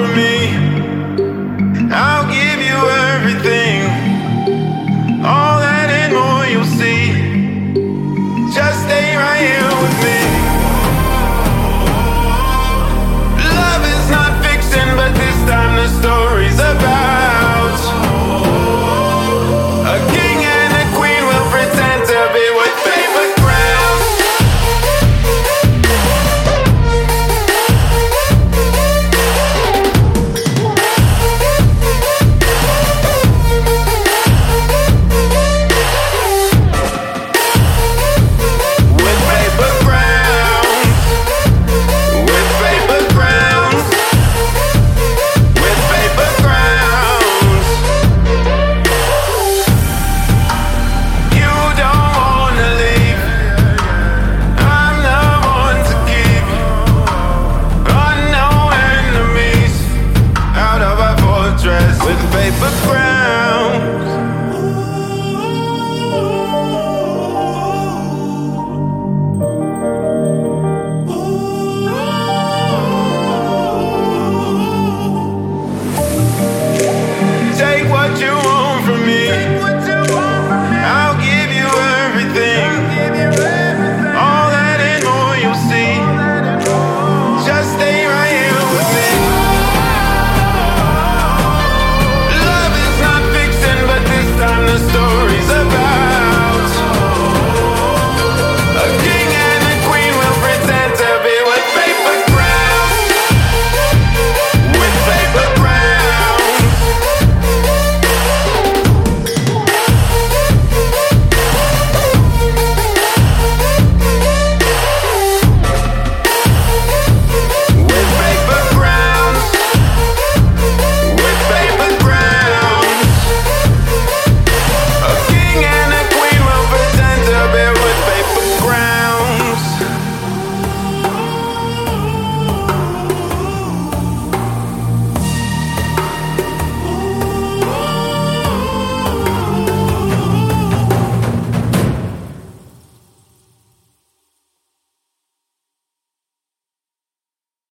for me.